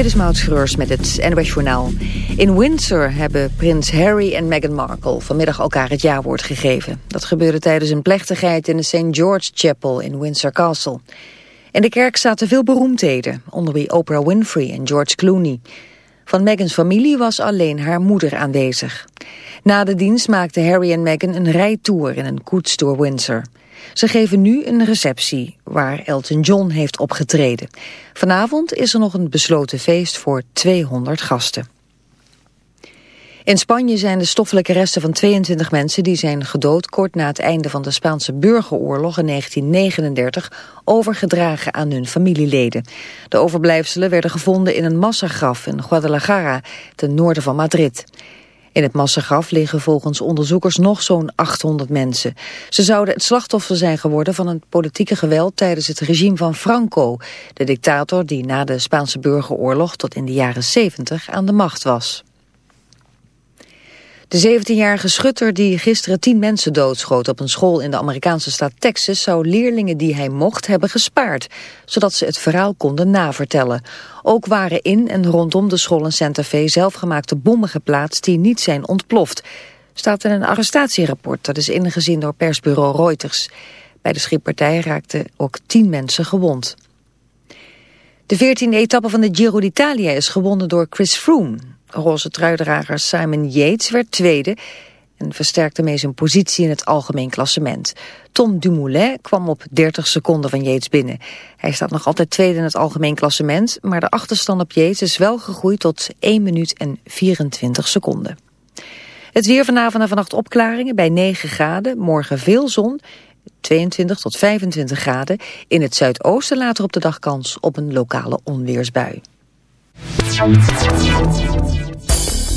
Dit is Maud Schreurs met het NOS Journaal. In Windsor hebben prins Harry en Meghan Markle vanmiddag elkaar het jaarwoord gegeven. Dat gebeurde tijdens een plechtigheid in de St. George Chapel in Windsor Castle. In de kerk zaten veel beroemdheden, onder wie Oprah Winfrey en George Clooney. Van Meghan's familie was alleen haar moeder aanwezig. Na de dienst maakten Harry en Meghan een rijtour in een koets door Windsor. Ze geven nu een receptie waar Elton John heeft opgetreden. Vanavond is er nog een besloten feest voor 200 gasten. In Spanje zijn de stoffelijke resten van 22 mensen die zijn gedood kort na het einde van de Spaanse burgeroorlog in 1939 overgedragen aan hun familieleden. De overblijfselen werden gevonden in een massagraf in Guadalajara, ten noorden van Madrid. In het massagraf liggen volgens onderzoekers nog zo'n 800 mensen. Ze zouden het slachtoffer zijn geworden van een politieke geweld tijdens het regime van Franco, de dictator die na de Spaanse burgeroorlog tot in de jaren 70 aan de macht was. De 17-jarige schutter die gisteren tien mensen doodschoot op een school in de Amerikaanse staat Texas zou leerlingen die hij mocht hebben gespaard, zodat ze het verhaal konden navertellen. Ook waren in en rondom de school in Santa Fe zelfgemaakte bommen geplaatst die niet zijn ontploft. Staat in een arrestatierapport dat is ingezien door persbureau Reuters. Bij de schietpartij raakten ook tien mensen gewond. De 14e etappe van de Giro d'Italia is gewonnen door Chris Froome. Roze truidrager Simon Yates werd tweede en versterkte mee zijn positie in het algemeen klassement. Tom Dumoulin kwam op 30 seconden van Yates binnen. Hij staat nog altijd tweede in het algemeen klassement, maar de achterstand op Yates is wel gegroeid tot 1 minuut en 24 seconden. Het weer vanavond en vannacht opklaringen bij 9 graden, morgen veel zon, 22 tot 25 graden. In het zuidoosten later op de dag kans op een lokale onweersbui.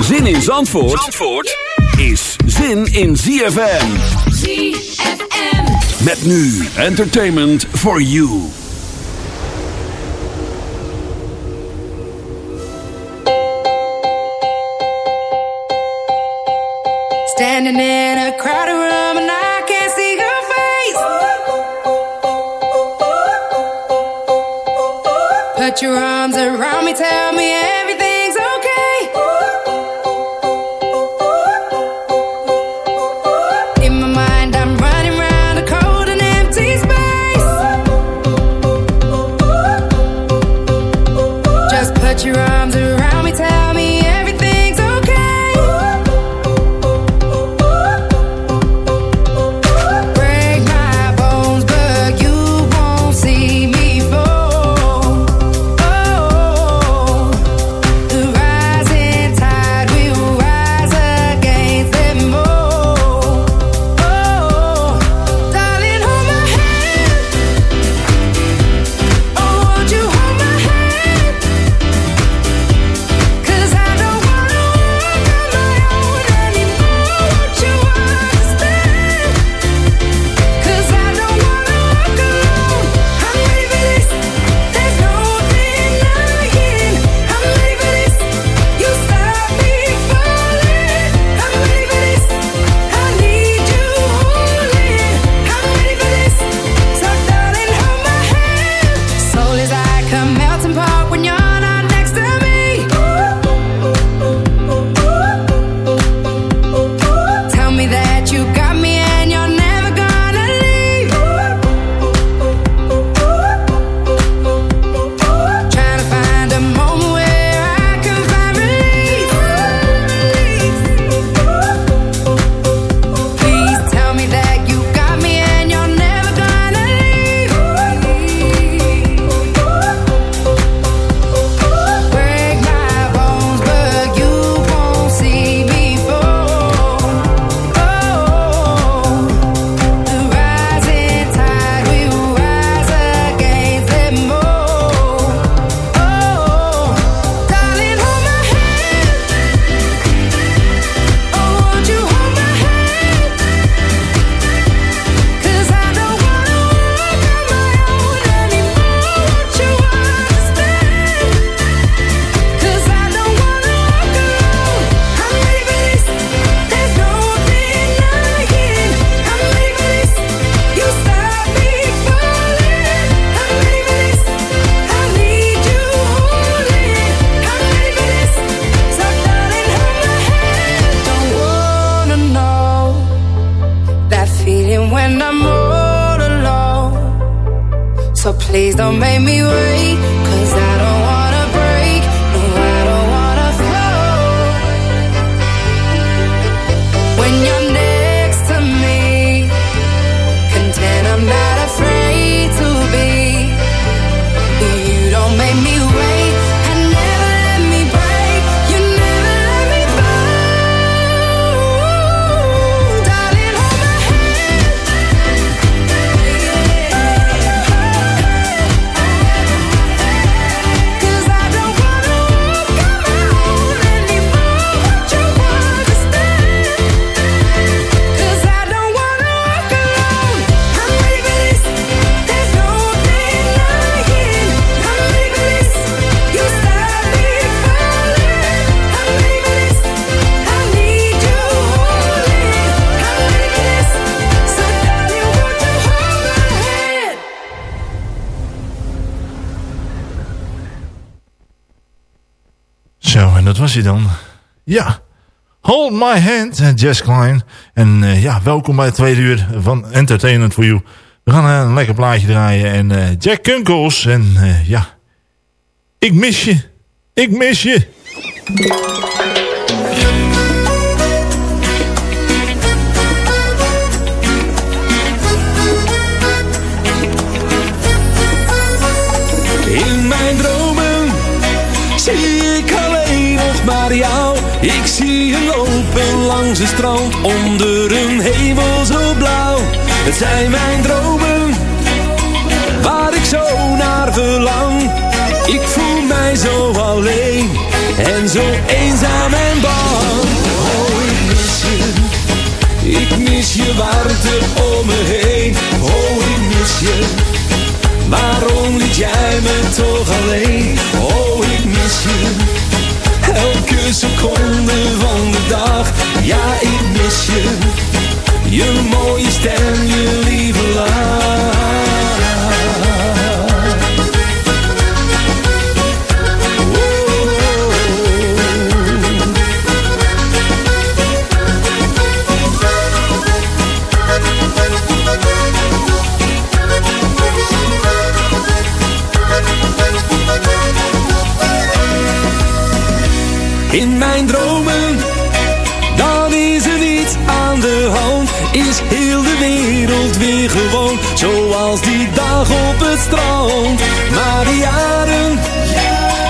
Zin in Zandvoort, Zandvoort is zin in ZFM. ZFM. Met nu entertainment for you. Standing in a crowded Put your arms around me, tell me everything's okay. In my mind, I'm running round a cold and empty space. Just put your arms around was hij dan. Ja, Hold My Hand, Jess Klein. En eh, ja, welkom bij het tweede uur van Entertainment for You. We gaan eh, een lekker plaatje draaien. En eh, Jack Kunkels. En ja, ik mis je. Ik mis je. Langs het strand onder een hemel zo blauw. Het zijn mijn dromen waar ik zo naar verlang. Ik voel mij zo alleen en zo eenzaam en bang. Oh, ik mis je. Ik mis je warmte om me heen. Oh, ik mis je. Waarom liet jij me toch alleen? Oh, ik mis je. Elke seconde van de dag. Ja, ik mis je. Je mooie stem, je lieve lach. In mijn dromen, dan is er niets aan de hand. Is heel de wereld weer gewoon, zoals die dag op het strand. Maar de jaren,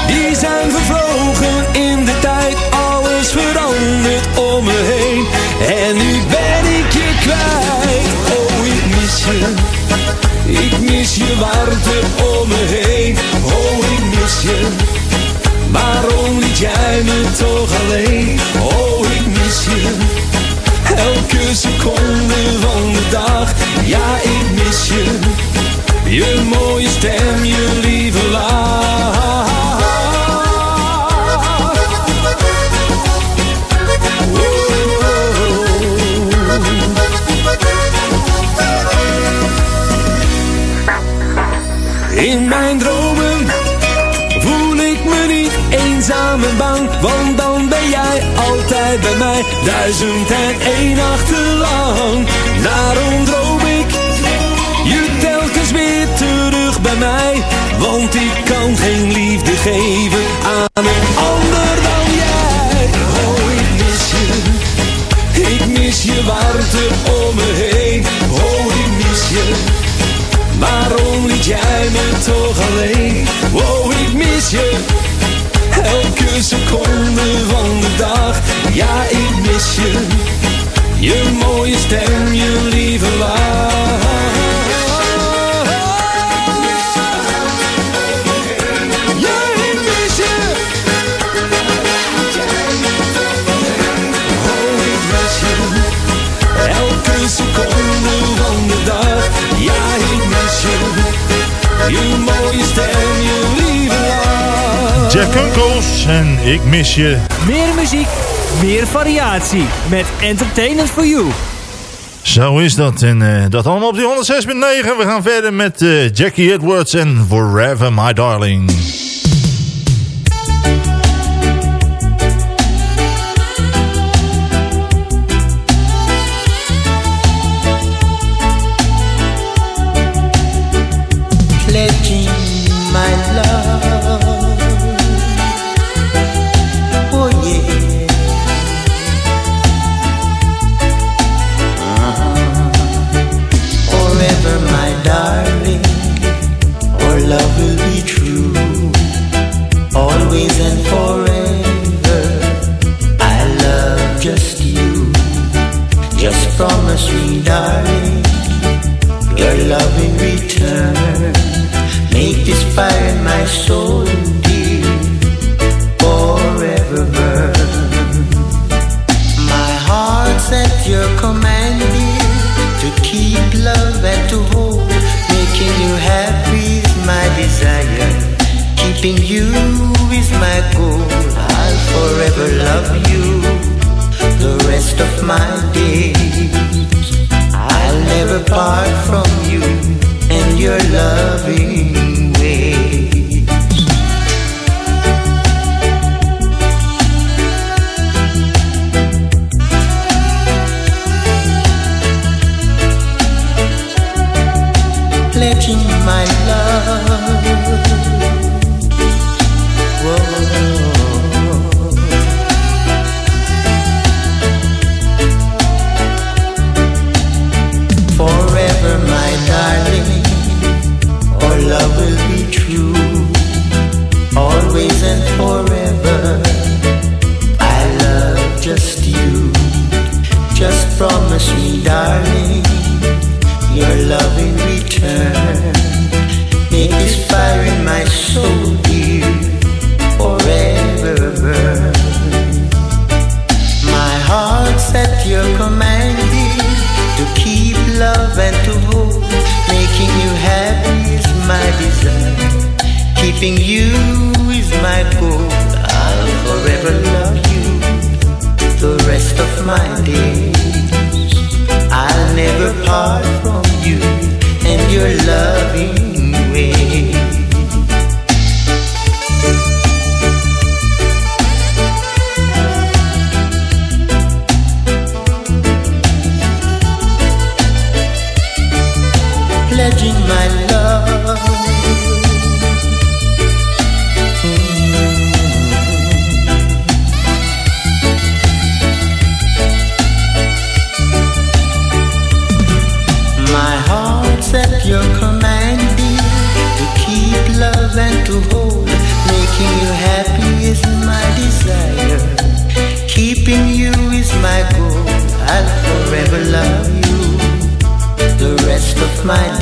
die zijn vervlogen in de tijd. Alles verandert om me heen. En nu ben ik je kwijt. Oh, ik mis je. Ik mis je warmte om me heen. Me toch alleen? Oh, ik mis je. Elke seconde van Duizend en één nachten lang, daarom droom ik je telkens weer terug bij mij. Want ik kan geen liefde geven aan een ander dan jij. Oh, ik mis je, ik mis je warmte om me heen. Oh, ik mis je. Waarom liet jij me toch alleen? Oh, ik mis je. Elke seconde van de dag. Ja, ik mis je. Je mooie stem, je lieve lach. Oh, je. Mooie stem, je lieve. Jack Kunkels. Ik mis je. Meer muziek, meer variatie. Met Entertainment for You. Zo is dat. En eh, dat allemaal op die 106.9. We gaan verder met eh, Jackie Edwards en Forever My Darling. Keeping you is my goal. I'll forever love you the rest of my days. I'll never part from you and your loving way.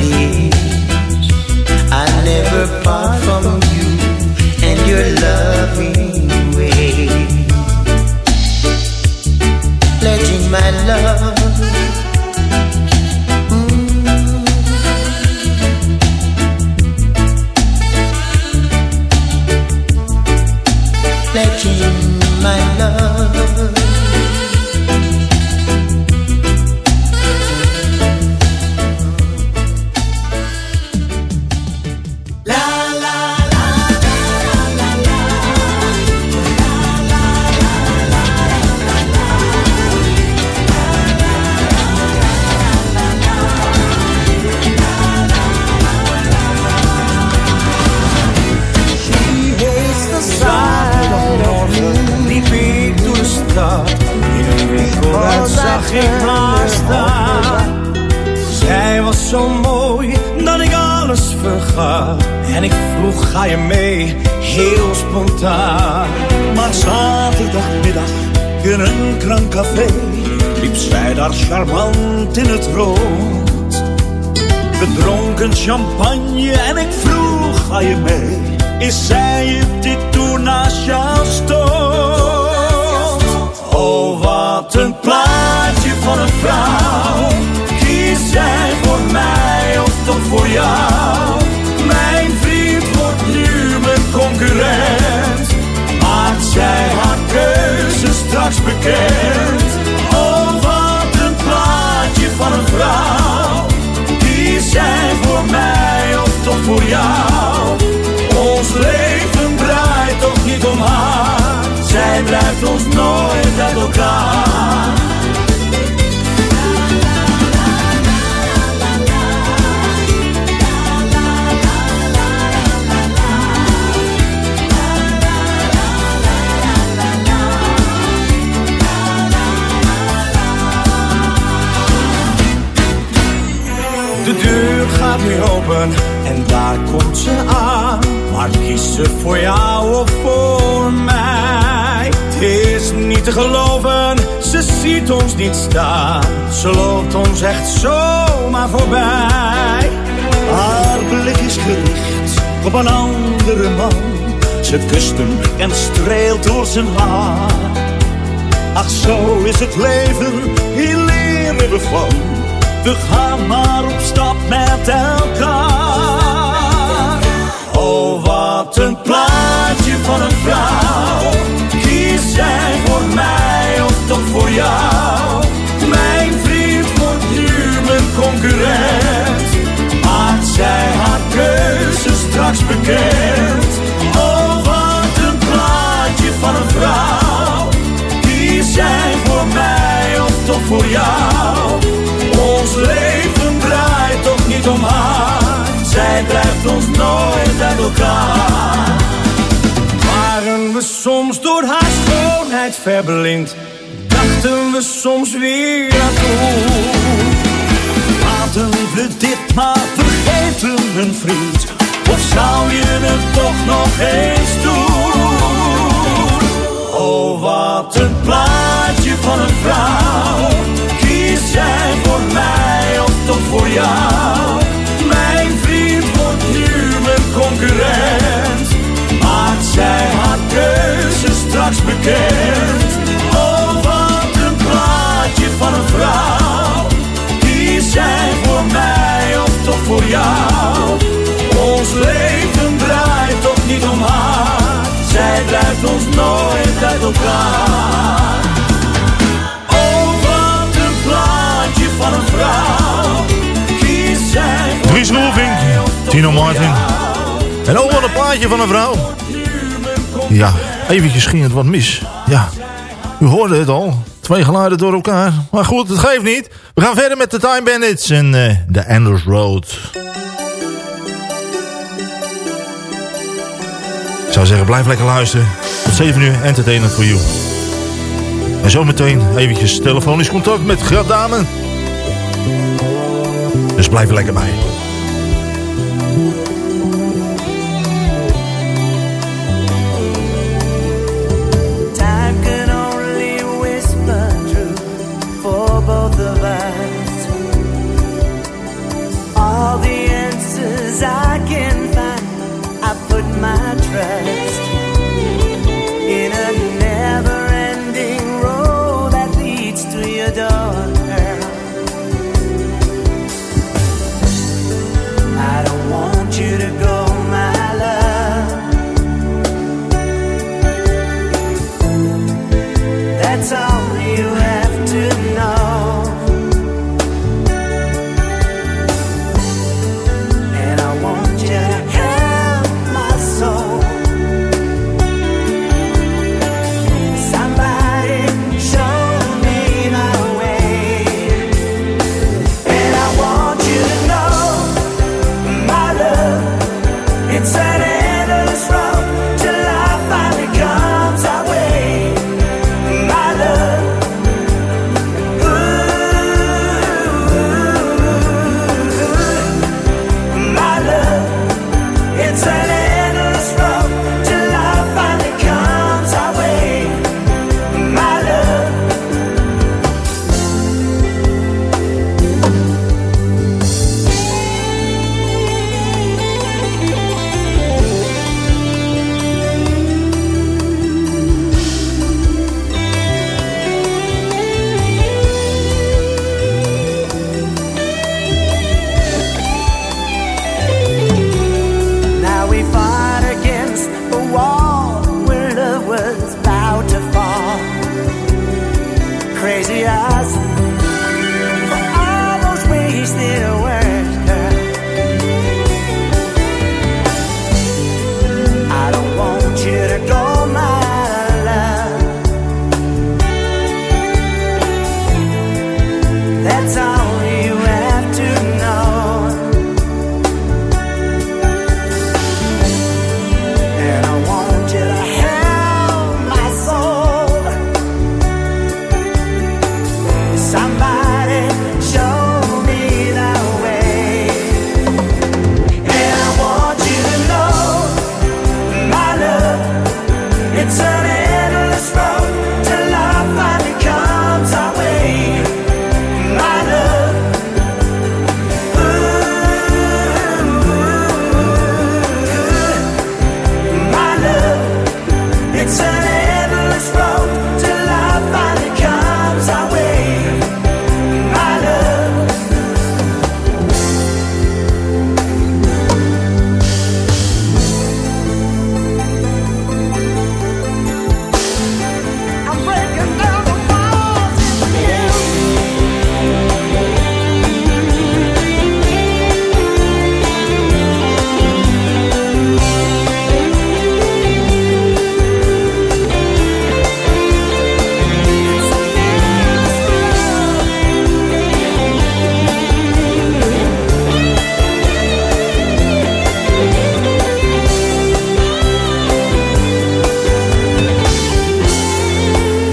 Days. I'll never part from you and your loving En ik vroeg, ga je mee? Heel spontaan. Maar zaterdagmiddag in een krankcafé liep zij daar charmant in het rood. We dronken champagne en ik vroeg, ga je mee? Is zij het die toen naast jou stond? Oh, wat een plaatje van een vrouw. Kies zij voor mij of toch voor jou? Concurrent. Maakt zij haar keuze straks bekend? Oh, wat een plaatje van een vrouw. Kies jij voor mij of toch voor jou? Ons leven draait toch niet om haar. Zij blijft ons nooit uit elkaar. Open en daar komt ze aan. Maar kiest ze voor jou of voor Niet te geloven, ze ziet ons niet staan. Ze loopt ons echt zomaar voorbij. Haar blik is gericht op een andere man. Ze kust hem en streelt door zijn haar. Ach, zo is het leven, hier leren we. We gaan maar op stap met elkaar. Oh, wat een plaatje van een vrouw. Kies zij voor mij of toch voor jou? Mijn vriend wordt nu mijn concurrent. Maakt zij haar keuze straks bekend? Oh, wat een plaatje van een vrouw. Kies jij voor mij of toch voor jou? Leven draait toch niet om haar. Zij blijft ons nooit uit elkaar. Waren we soms door haar schoonheid verblind? Dachten we soms weer aan toe? Laten we dit maar vergeten, mijn vriend. Of zou je het toch nog eens doen? Oh, wat een plaatje van een vrouw. Kies jij voor mij of toch voor jou? Mijn vriend wordt nu mijn concurrent. Maakt zij haar keuze straks bekend? Oh, wat een plaatje van een vrouw. Kies jij voor mij of toch voor jou? Ons leven draait toch niet om haar. Zij blijft ons nooit uit elkaar. Oh, wat een plaatje van een vrouw. Kies voor Dries Roelvink, Tino Martin. En ook wel een plaatje van een vrouw. Ja, eventjes ging het wat mis. Ja, u hoorde het al. Twee geluiden door elkaar. Maar goed, het geeft niet. We gaan verder met de Time Bandits en eh, de Anders Road. Zou zeggen, blijf lekker luisteren. Tot 7 uur, entertainment for you. En zometeen eventjes telefonisch contact met Gradame. Dus blijf er lekker bij. Can my trust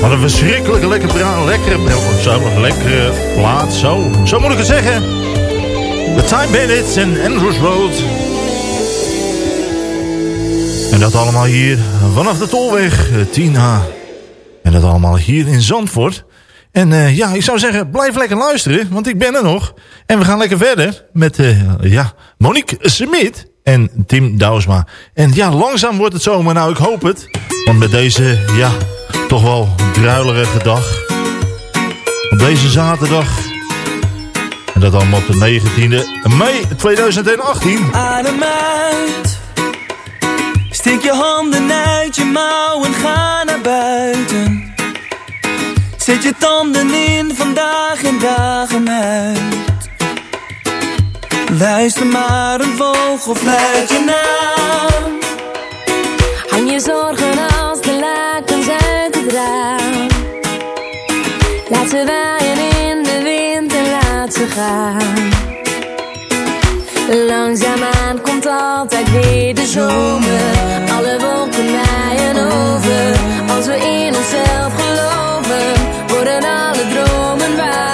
Wat een verschrikkelijke lekkere, bra- lekkere, bra- zo, lekkere plaat. Zo, zo moet ik het zeggen. The Time Bandits en Andrews Road. En dat allemaal hier vanaf de Tolweg eh, 10A. En dat allemaal hier in Zandvoort. En eh, ja, ik zou zeggen, blijf lekker luisteren, want ik ben er nog. En we gaan lekker verder met eh, ja, Monique Smit en Tim Douwsma. En ja, langzaam wordt het zomer, nou ik hoop het. Want met deze, ja, toch wel druilerige dag. Op deze zaterdag. En dat allemaal op de 19e mei 2018. Adem uit. Steek je handen uit je mouw en ga naar buiten. Zet je tanden in vandaag en dagen uit. Luister maar een vogel fluit je naam. Je zorgen als de lakens uit het raam. Laat ze waaien in de wind en laat ze gaan. Langzaamaan komt altijd weer de zomer. Alle wolken waaien over. Als we in onszelf geloven, worden alle dromen waar.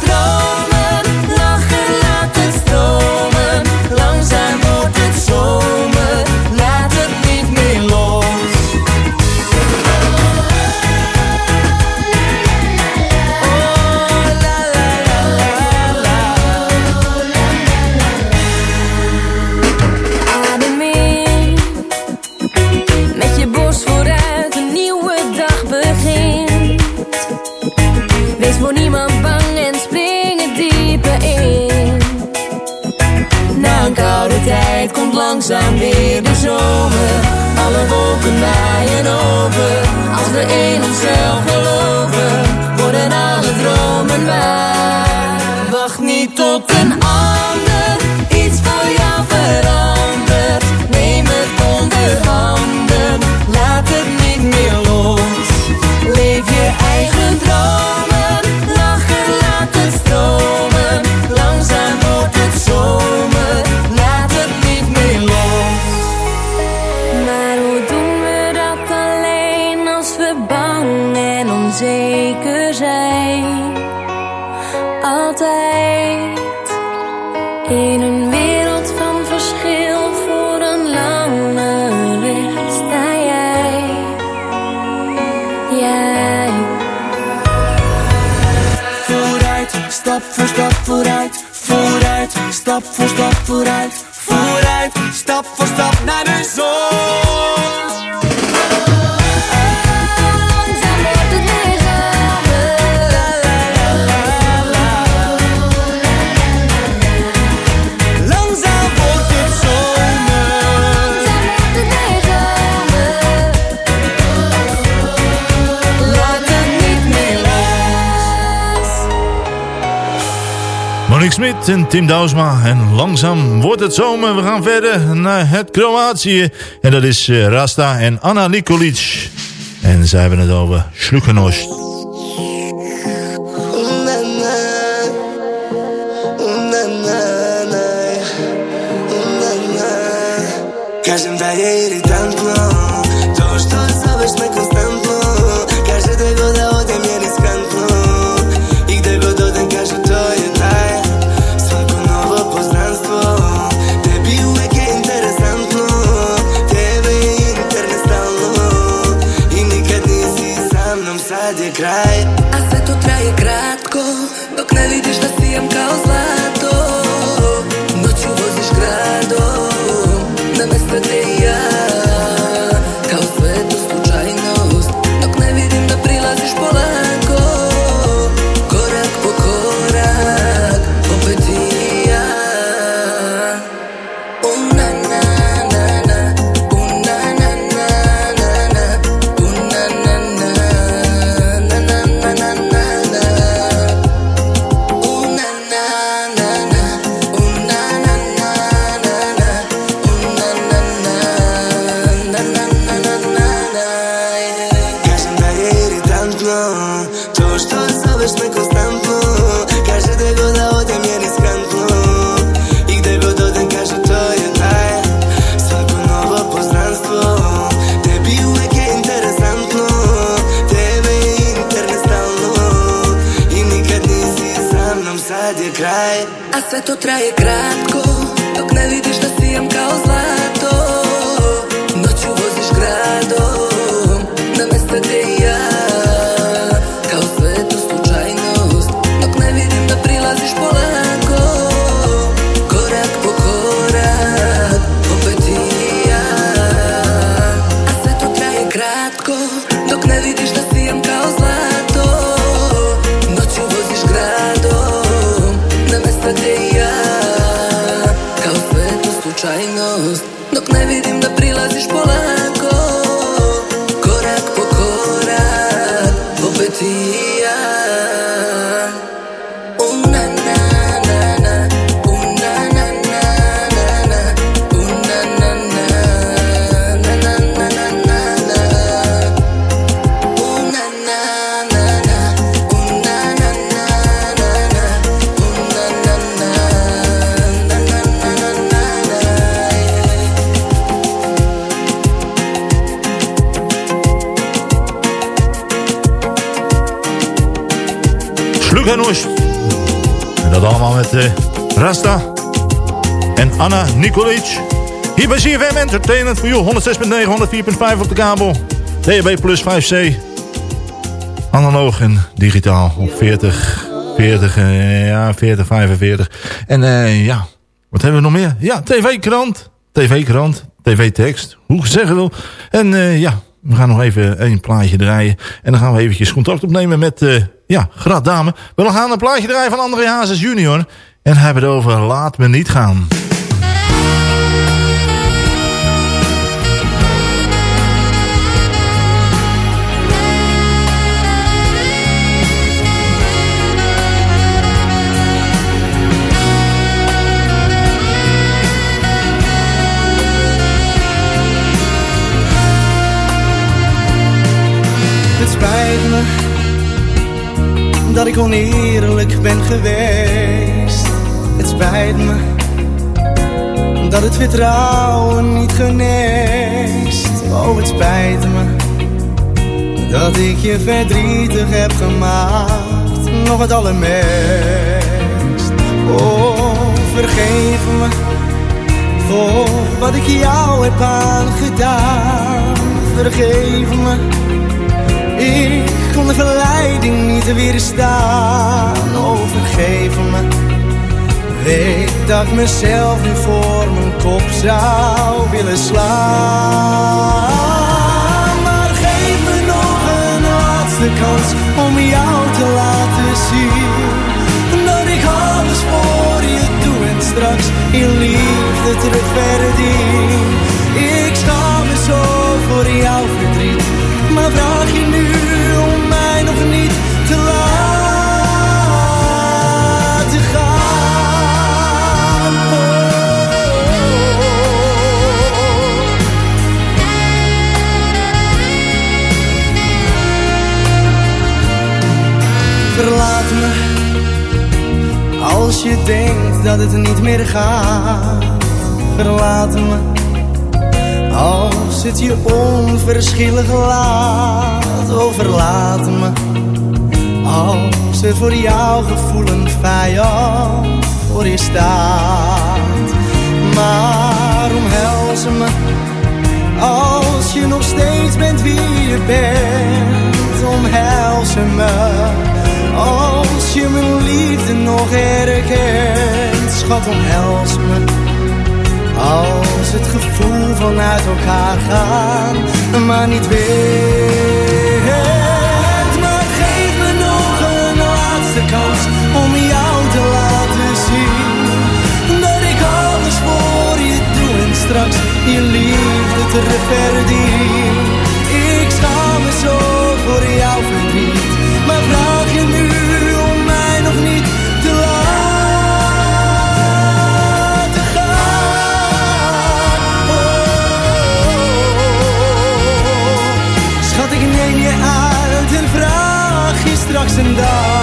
control. En Tim Douwsma. En langzaam wordt het zomer. We gaan verder naar het Kroatië. En dat is eh, Rasta en Anna Nikolic. En zij hebben het over da Nikolic. Hier bij CFM Entertainment voor jou. 106.9, 104.5 op de kabel. DHB plus 5C. Analoog en digitaal op 40, 40, eh, ja, 40, 45. En eh, ja, wat hebben we nog meer? Ja, tv-krant. TV-krant, tv-tekst, hoe zeggen wil. En eh, ja, we gaan nog even een plaatje draaien. En dan gaan we eventjes contact opnemen met, ja, Grat Dame. We gaan een plaatje draaien van André Hazes junior. En hebben het over Laat Me Niet Gaan. Dat ik oneerlijk ben geweest. Het spijt me dat het vertrouwen niet geneest. Oh, het spijt me dat ik je verdrietig heb gemaakt. Nog het allermeest. Oh, vergeef me voor wat ik jou heb aangedaan. Vergeef me. Ik kon de verleiding niet weerstaan. Oh, vergeef me. Weet dat ik mezelf nu voor mijn kop zou willen slaan. Maar geef me nog een laatste kans om jou te laten zien. Dat ik alles voor je doe en straks je liefde terug verdien. Ik schaam me zo voor jouw als je denkt dat het niet meer gaat. Verlaat me als het je onverschillig laat, overlaat me. Als het voor jouw gevoel vijand voor je staat. Maar omhels me, als je nog steeds bent wie je bent. Omhels me, als je mijn liefde nog herkent. Schat, omhels me. Als het gevoel vanuit elkaar gaan, maar niet weet. Maar geef me nog een laatste kans om jou te laten zien. Dat ik alles voor je doe en straks je liefde terug straks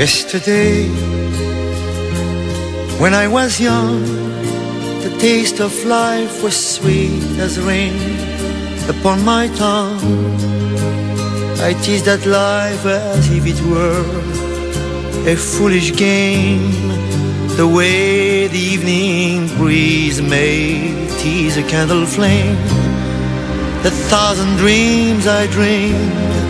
Yesterday, when I was young, the taste of life was sweet as rain upon my tongue. I teased at life as if it were a foolish game. The way the evening breeze may tease a candle flame. The thousand dreams I dreamed,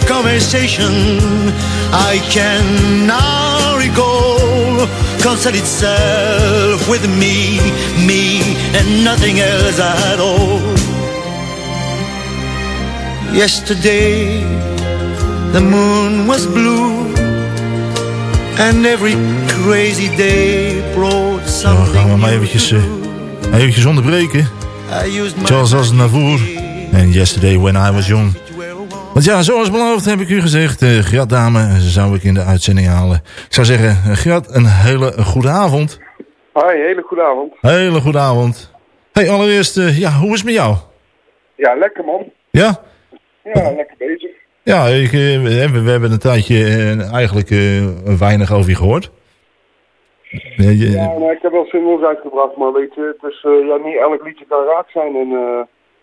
every conversation I can now recall concerned itself with me, me, and nothing else at all. Yesterday, the moon was blue, and every crazy day brought something. gaan we maar eventjes, eh, eventjes onderbreken. Charles Aznavour en Yesterday When I Was Young. Want ja, zoals beloofd heb ik u gezegd, uh, Grat Dame zou ik in de uitzending halen. Ik zou zeggen, eh, Grat, een hele goede avond. Hoi, hele goede avond. Hele goede avond. Hey, allereerst, eh, ja, hoe is het met jou? Ja, lekker man. Ja? Ja, lekker bezig. Ja, ik, eh, we, hebben- we hebben een tijdje eh, eigenlijk eh, weinig over je gehoord. Eh, je- Ja, nou, ik heb wel singles uitgebracht, maar weet je, het is, eh, ja, niet elk liedje kan raak zijn. En eh,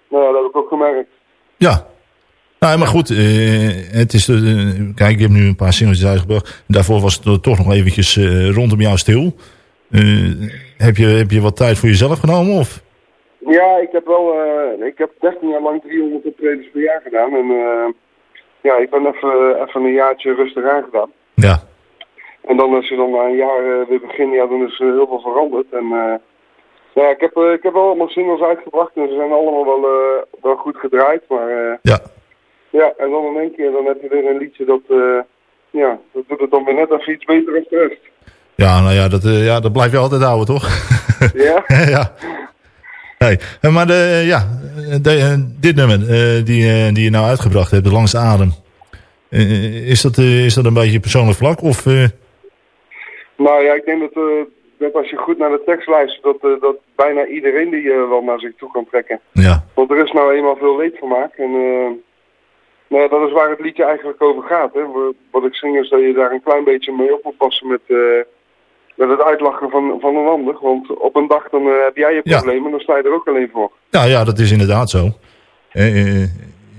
nou ja, dat heb ik ook gemerkt. Ja. Nou, maar goed, eh, het is, eh, kijk, je hebt nu een paar singles uitgebracht. Daarvoor was het toch nog eventjes eh, rondom jou stil. Heb, je, heb je wat tijd voor jezelf genomen? Of? Ja, ik heb wel, ik heb 13 jaar lang 300 optredens per jaar gedaan. En ja, ik ben even, even een jaartje rustig aangedaan. Ja. En dan als je dan na een jaar weer begint, ja, dan is er heel veel veranderd. En ja, ik heb, ik heb wel allemaal singles uitgebracht en ze zijn allemaal wel, wel goed gedraaid. Maar Ja. Ja, en dan in één keer dan heb je weer een liedje dat, eh, ja, dat doet het dan weer net even iets beter dan de rest. Ja, nou ja, dat, eh, ja, dat blijf je altijd houden, toch? Ja? ja. Hey, eh, maar de, ja, de, dit nummer die, die je nou uitgebracht hebt, de langste adem. is, dat, is dat een beetje persoonlijk vlak? Of, Nou ja, ik denk dat, dat als je goed naar de tekst luistert, dat, dat bijna iedereen die eh, wel naar zich toe kan trekken. ja. Want er is nou eenmaal veel leedvermaak. En eh, nou dat is waar het liedje eigenlijk over gaat. Hè. Wa- Wat ik zing is dat je daar een klein beetje mee op moet passen met, eh, met het uitlachen van, van een ander. Want op een dag dan eh, heb jij je Ja. probleem en dan sta je er ook alleen voor. ja, ja, dat is inderdaad zo. Eh,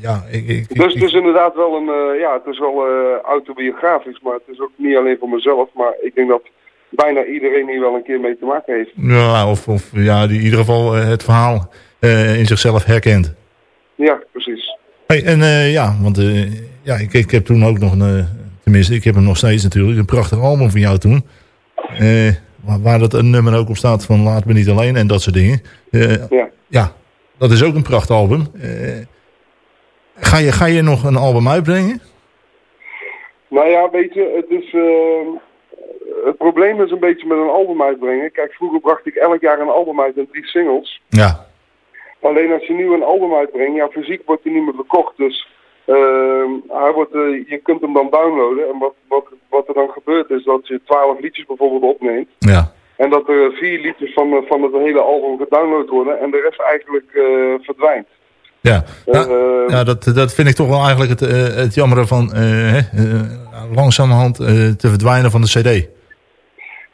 ja, ik, ik, Dus het is inderdaad wel een, ja, het is wel autobiografisch, maar het is ook niet alleen voor mezelf. Maar ik denk dat bijna iedereen hier wel een keer mee te maken heeft. ja, of, of ja, die in ieder geval het verhaal in zichzelf herkent. Ja, precies. Hey, en eh, ja, want eh, ja, ik, ik heb toen ook nog, een, eh, tenminste, ik heb hem nog steeds natuurlijk, een prachtig album van jou toen. Waar, waar dat een nummer ook op staat van Laat me niet alleen en dat soort dingen. Ja. ja, dat is ook een prachtig album. Ga, je, ga je nog een album uitbrengen? Nou ja, weet je, het is... eh, het probleem is een beetje met een album uitbrengen. Kijk, vroeger bracht ik elk jaar een album uit en drie singles. Ja. Alleen als je nu een album uitbrengt, ja, fysiek wordt hij niet meer verkocht. Dus ehm, hij wordt, eh, je kunt hem dan downloaden. En wat, wat, wat er dan gebeurt is dat je twaalf liedjes bijvoorbeeld opneemt. Ja. En dat er vier liedjes van, eh, van het hele album gedownload worden en de rest eigenlijk eh, verdwijnt. Ja, nou, ja dat, dat vind ik toch wel eigenlijk het, het jammere van eh, hè, langzamerhand te verdwijnen van de cd.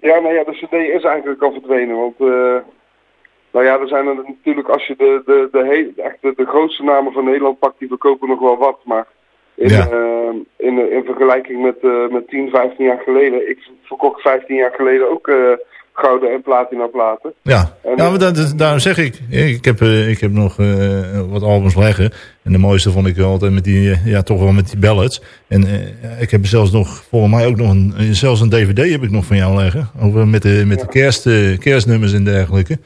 Ja, nou ja, de CD is eigenlijk al verdwenen. Want, eh, nou ja, er zijn er natuurlijk, als je de, de, de, echt de, de grootste namen van Nederland pakt, die verkopen nog wel wat. Maar In, Ja. eh, in, in vergelijking met, eh, met 10, 15 jaar geleden. Ik verkocht 15 jaar geleden ook eh, gouden en platina platen. Ja, En, ja maar dat, dat- daarom zeg ik. Ik heb, ik heb nog wat albums leggen. En de mooiste vond ik altijd met die, ja, toch wel met die ballads. En ik heb zelfs nog, volgens mij ook nog een, zelfs een dvd heb ik nog van jou leggen. Over met de, met de kerst, kerstnummers en dergelijke.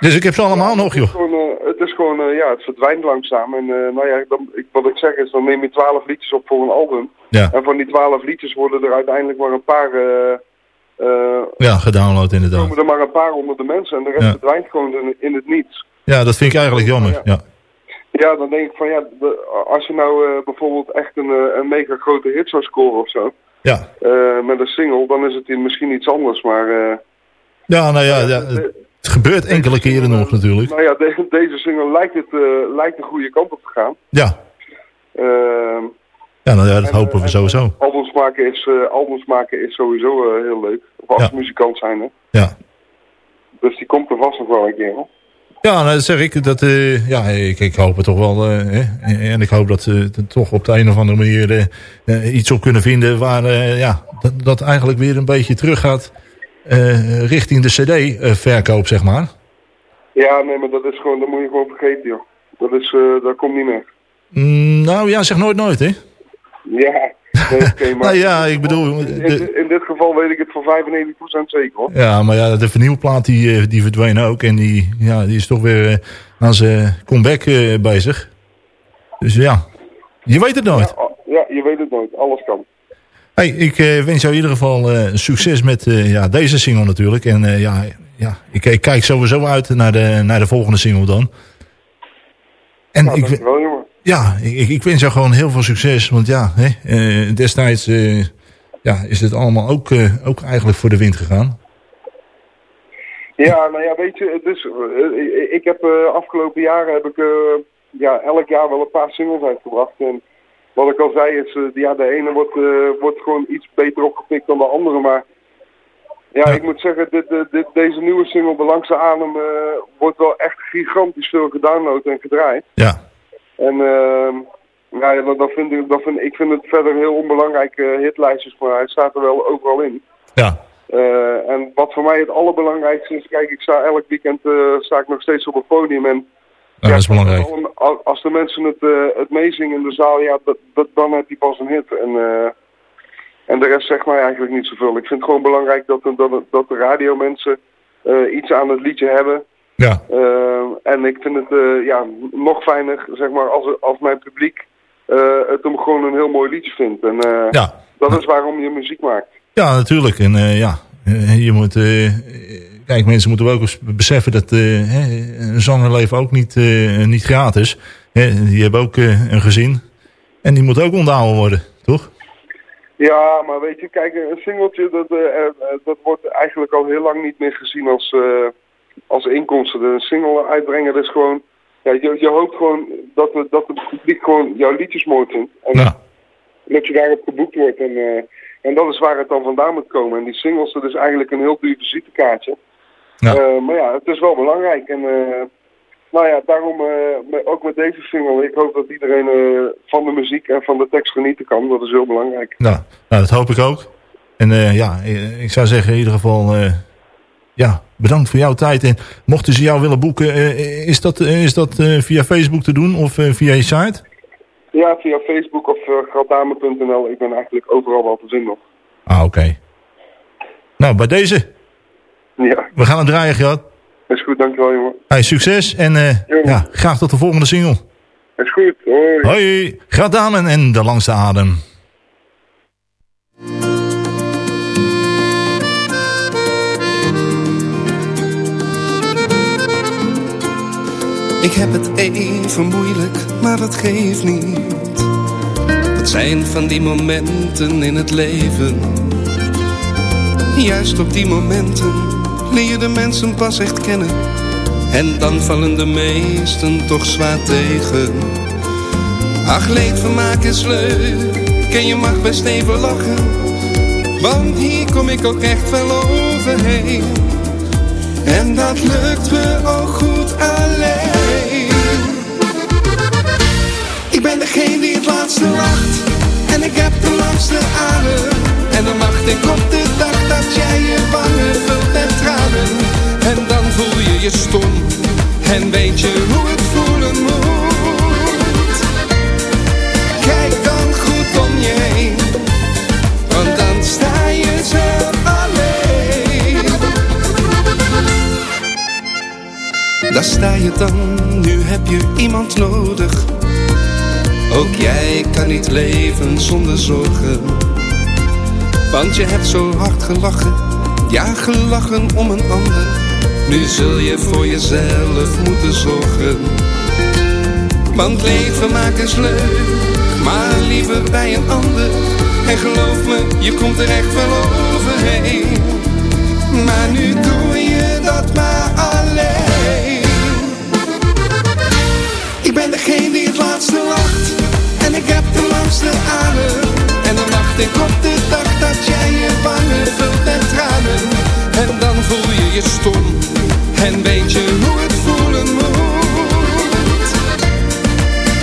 Dus ik heb ze allemaal nog, joh. Gewoon, eh, het is gewoon, eh, ja, het verdwijnt langzaam. En eh, nou ja, dan, ik, wat ik zeg is, dan neem je 12 liedjes op voor een album. Ja. En van die 12 liedjes worden er uiteindelijk maar een paar, Ja, gedownload inderdaad. komen er maar een paar onder de mensen. En de rest Ja. verdwijnt gewoon in, in het niets. Ja, dat vind ik eigenlijk jammer. Ja. Ja, dan denk ik van ja, de- als je nou bijvoorbeeld echt een, een mega grote hit zou scoren of zo. Ja. met een single, dan is het misschien iets anders. Maar Ja, nou ja, ja, het gebeurt enkele keren nog natuurlijk. nou ja, de- deze single lijkt, het, eh, lijkt de goede kant op te gaan. Ja, Ehm, ja, nou ja dat hopen we sowieso. albums maken is, eh, albums maken is sowieso eh, heel leuk. Of als Ja. muzikant zijn, hè. Ja. Dus die komt er vast nog wel een keer, hoor. Ja, nou, dat zeg ik. Dat, ja, ik, ik hoop het toch wel. eh, hè. En ik hoop dat ze er toch op de een of andere manier iets op kunnen vinden... waar ja, dat, dat eigenlijk weer een beetje teruggaat eh, richting de cd-verkoop, zeg maar. Ja, nee, maar dat is gewoon, dat moet je gewoon vergeten, joh. Dat is, eh, dat komt niet meer. Mm, nou ja, zeg nooit nooit, hè? Ja, nee, oké, maar... Nou ja, ik bedoel... in, de- in dit geval weet ik het voor 95% zeker, hoor. ja, maar ja, de vernieuwplaat die, eh, die verdween ook. En die, ja, die is toch weer eh, aan zijn comeback eh, bezig. Dus ja, je weet het nooit. Ja, ja, je weet het nooit. Alles kan. Hey, ik eh, wens jou in ieder geval eh, succes met eh, ja, deze single natuurlijk. En ja, ja ik, ik kijk sowieso uit naar de, naar de volgende single dan. En Nou, ik, dankjewel, jongen. ja, ik, ik wens jou gewoon heel veel succes. Want ja, hè, destijds ja, is het allemaal ook, ook eigenlijk voor de wind gegaan. Ja, nou ja, weet je, eh, ik heb afgelopen jaren heb ik ja, elk jaar wel een paar singles uitgebracht. En wat ik al zei is, eh, ja, de ene wordt, eh, wordt gewoon iets beter opgepikt dan de andere. Maar ja, ik moet zeggen, dit, deze nieuwe single, De Langste Adem, eh, wordt wel echt gigantisch veel gedownload en gedraaid. Ja. En ehm ja, dat, dat vind ik, dat vind, ik vind het verder heel onbelangrijk eh, hitlijstjes, maar hij staat er wel overal in. Ja. En wat voor mij het allerbelangrijkste is, kijk, ik sta elk weekend sta ik nog steeds op het podium. En Nou, dat is belangrijk. al- als de mensen het, eh, het meezingen in de zaal, ja, dat, dat, dan heb je pas een hit. En, eh, en de rest zegt mij eigenlijk niet zoveel. Ik vind het gewoon belangrijk dat, de- dat, dat de radiomensen eh, iets aan het liedje hebben. Ja. En ik vind het ja, nog fijner, zeg maar, als, als mijn publiek het hem gewoon een heel mooi liedje vindt. En Ja. dat is waarom je muziek maakt. Ja, natuurlijk. En ja, je moet... kijk, mensen moeten ook eens beseffen dat eh, een zangerleven ook niet, eh, niet gratis. Die hebben ook eh, een gezin. En die moet ook onthouden worden, toch? Ja, maar weet je, kijk, een singeltje, dat, dat wordt eigenlijk al heel lang niet meer gezien als, als inkomsten. Een single uitbrengen, dat is gewoon... Ja, je, je hoopt gewoon dat, dat het publiek gewoon jouw liedjes mooi vindt. En dat je daarop geboekt wordt. En, en dat is waar het dan vandaan moet komen. En die singles, dat is eigenlijk een heel duur visitekaartje. Eh, maar ja, het is wel belangrijk. En eh, nou ja, daarom eh, ook met deze single. Ik hoop dat iedereen van de muziek en van de tekst genieten kan. Dat is heel belangrijk. Nou, nou dat hoop ik ook. En ja, ik zou zeggen in ieder geval... ja, bedankt voor jouw tijd. En mochten ze jou willen boeken, is dat, is dat via Facebook te doen of via je site? Ja, via Facebook of uh. Ik ben eigenlijk overal wel te vinden. Ah, oké. Nou, bij deze. Ja, We gaan het draaien, Gerard. is goed. Dankjewel, jongen. Hey, succes en eh, ja, graag tot de volgende single. Is goed. Hoi. Hoi, Gradamen en de langste adem. Ik heb het even moeilijk, maar dat geeft niet. Het zijn van die momenten in het leven. Juist op die momenten leer je de mensen pas echt kennen. En dan vallen de meesten toch zwaar tegen. Ach, leedvermaak is leuk en je mag best even lachen. Want hier kom ik ook echt wel overheen. En dat lukt me ook goed alleen. Ik ben degene die het laatste lacht. En ik heb de langste adem. En dan wacht ik op de dag dat jij je wangen vult met tranen. En dan voel je je stom. En weet je hoe het voelen moet. Kijk dan goed om je heen. Want dan sta je zelf alleen. Daar sta je dan, nu heb je iemand nodig. Ook jij kan niet leven zonder zorgen. Want je hebt zo hard gelachen, ja gelachen om een ander. Nu zul je voor jezelf moeten zorgen. Want leven maken is leuk, maar liever bij een ander. En geloof me, je komt er echt wel overheen. Maar nu doe je dat maar adem. En dan wacht ik op de dag dat jij je wangen vult met tranen. En dan voel je je stom. En weet je hoe het voelen moet.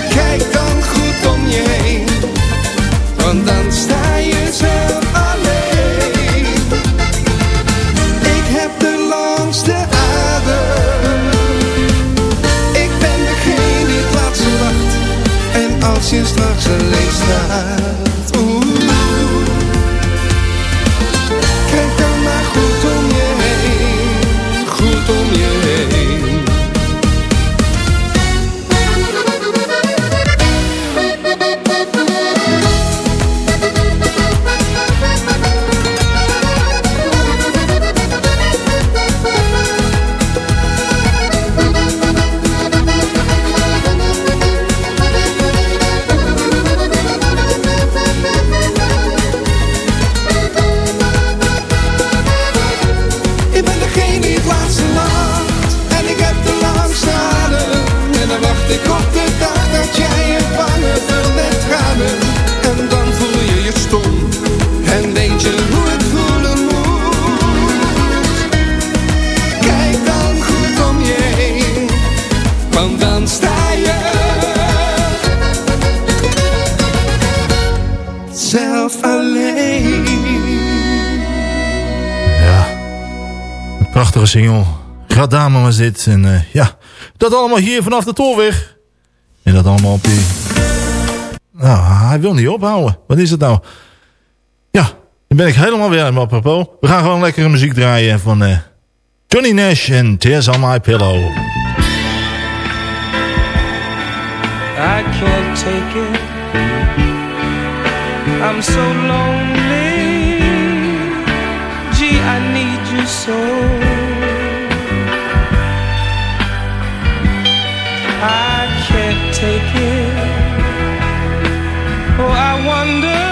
Kijk dan goed om je heen. Want dan sta straks alleen staat, prachtige single. Radame was dit. En eh, ja, dat allemaal hier vanaf de tolweg. En dat allemaal op die... Nou, hij wil niet ophouden. Wat is het nou? Ja, dan ben ik helemaal weer helemaal apropos. We gaan gewoon lekkere muziek draaien van eh, Johnny Nash en Tears on My Pillow. I can't take it. I'm so lonely. Gee, I need you so. I wonder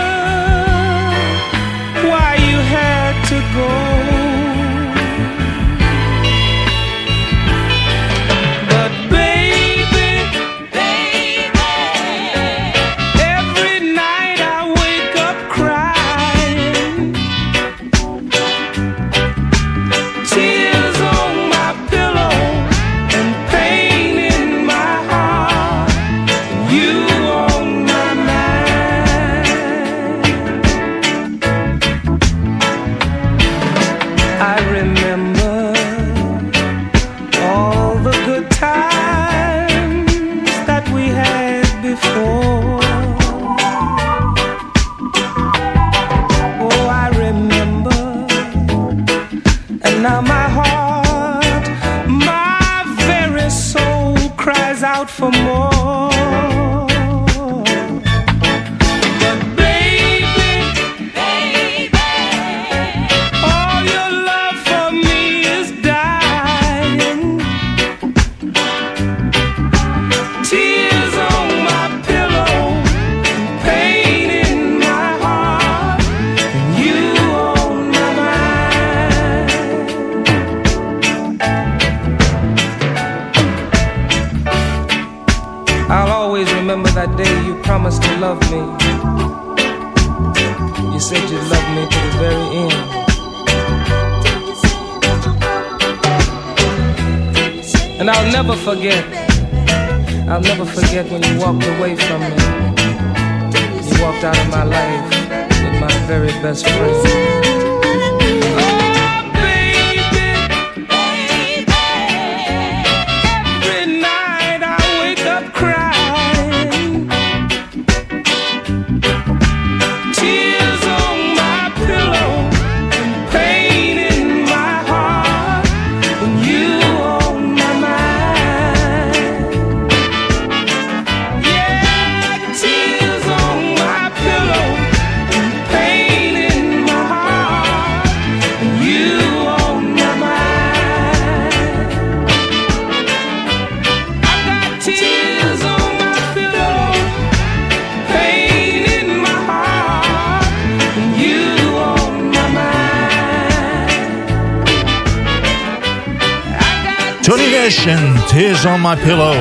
Here's on My Pillow.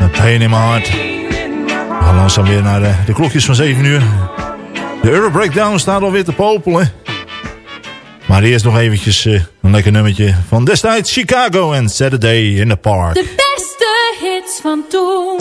A Pain in My Heart. We gaan langzaam weer naar eh, de, klokjes van 7 uur. De Euro Breakdown staat alweer te popelen. Maar eerst nog eventjes eh, een lekker nummertje van destijds Chicago en Saturday in the Park. De beste hits van toen.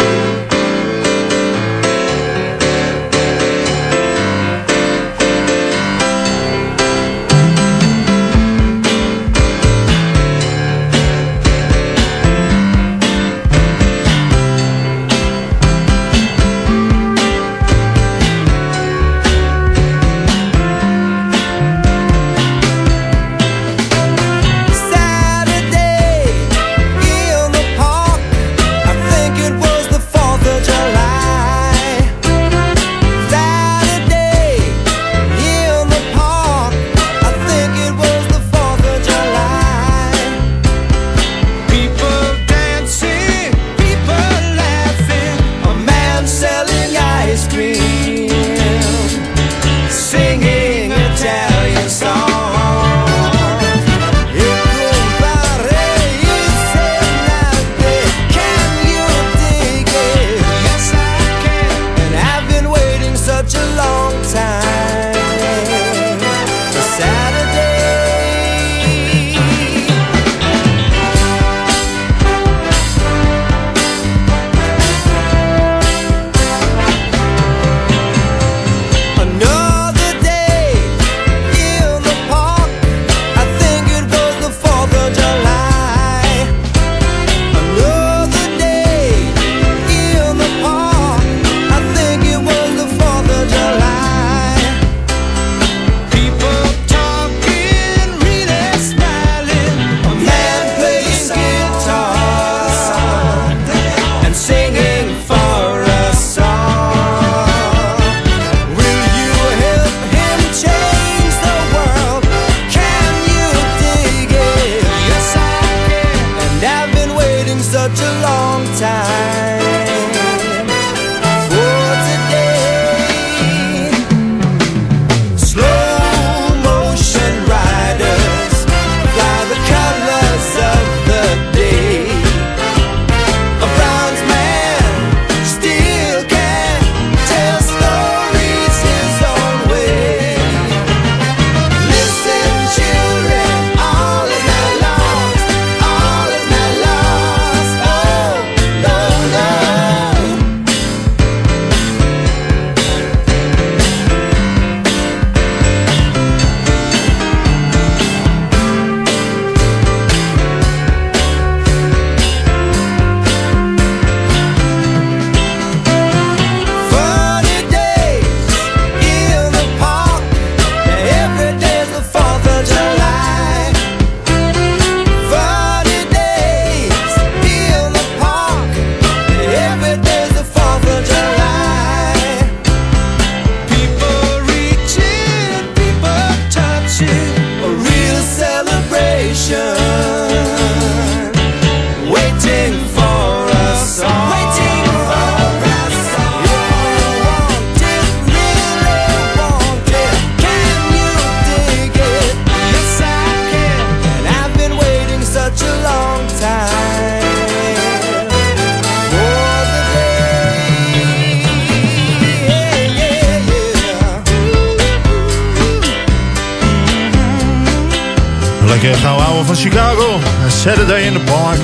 Saturday in the Park.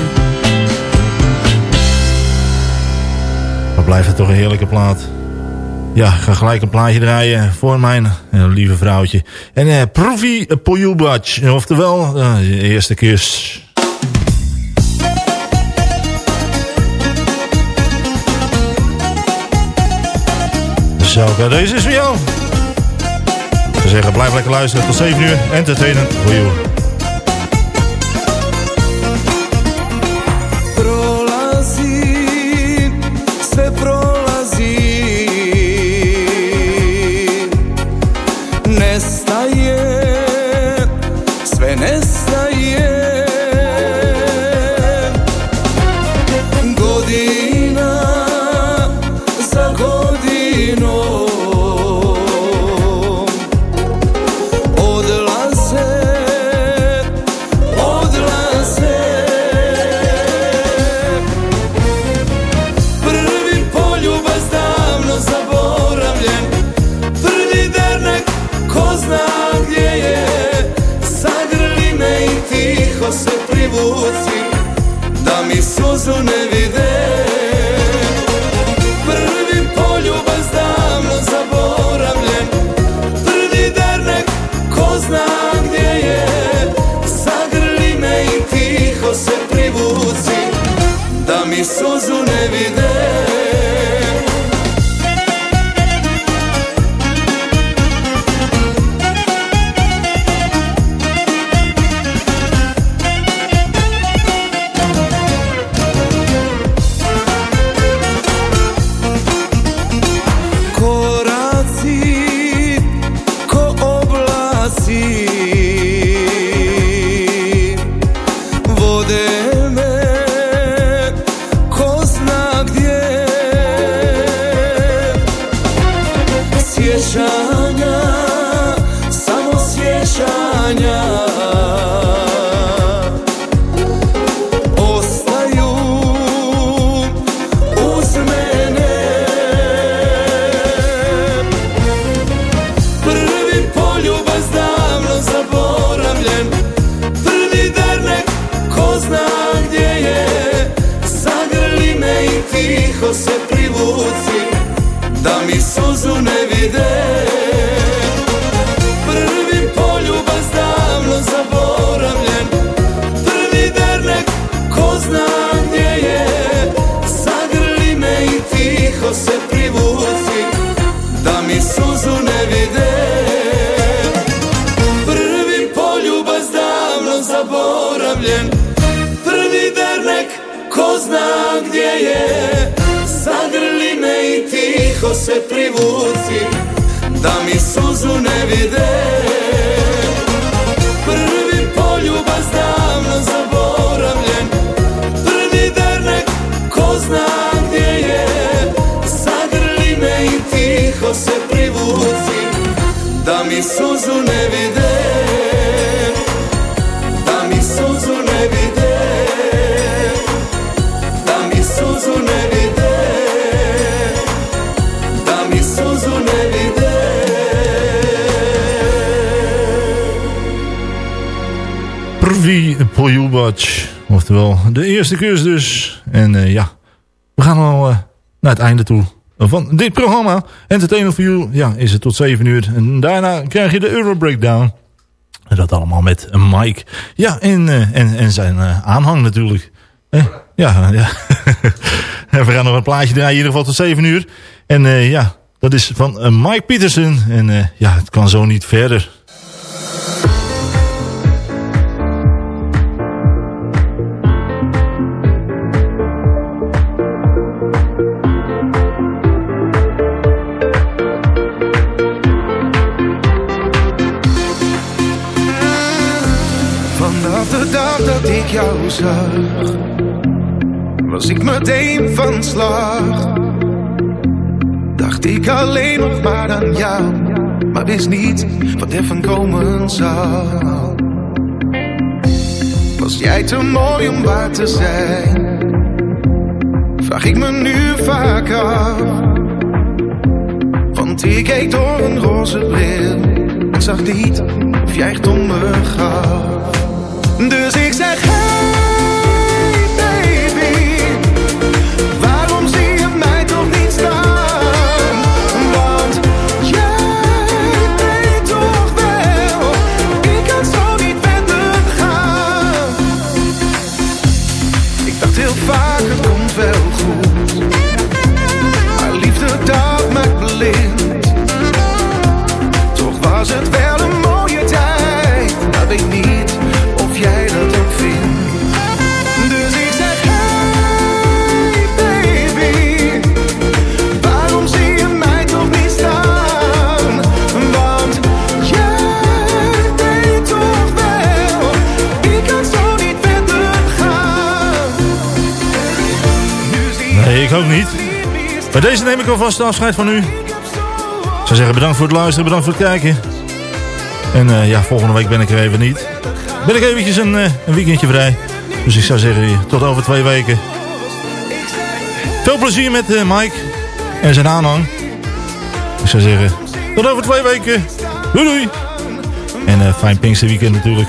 Maar blijft het toch een heerlijke plaat. Ja, ga gelijk een plaatje draaien voor mijn eh, lieve vrouwtje. En uh, Profi Pojubac, oftewel uh, je eerste kus. Zo, deze is voor jou. Ze zeggen, blijf lekker luisteren tot 7 uur. Entertainen voor jou. Zaboravljen Prvi dernek ko zna gdje je. Zagrli me i tiho se privuci Da mi suzu ne vide. Prvi poljubac davno zaboravljen. Prvi dernek ko zna gdje je. Zagrli me i tiho se privuci Da mi suzu ne vide Prvi Poljubac, oftewel de eerste kus dus. En eh, ja, we gaan al eh, naar het einde toe van dit programma. Entertainment for You, ja, is het tot 7 uur. En daarna krijg je de Euro Breakdown. Dat allemaal met Mike. Ja, en, eh, en, en zijn aanhang natuurlijk. Ja, ja. we gaan nog een plaatje draaien, in ieder geval tot 7 uur. En ja, dat is van Mike Peterson. En ja, het kan zo niet verder. Zag, was ik meteen van slag. Dacht ik alleen nog maar aan jou, maar wist niet wat er van komen zou. Was jij te mooi om waar te zijn? Vraag ik me nu vaak af. Want ik keek door een roze bril zag niet of jij echt om me gaf. Dus ik zeg ook niet. Bij deze neem ik alvast afscheid van u. Ik zou zeggen bedankt voor het luisteren, bedankt voor het kijken. En eh, ja, volgende week ben ik er even niet. Ben ik eventjes een, eh, een weekendje vrij. Dus ik zou zeggen, tot over twee weken. Veel plezier met eh, Mike en zijn aanhang. Ik zou zeggen, tot over twee weken. Doei doei. En eh fijn Pinksterweekend natuurlijk.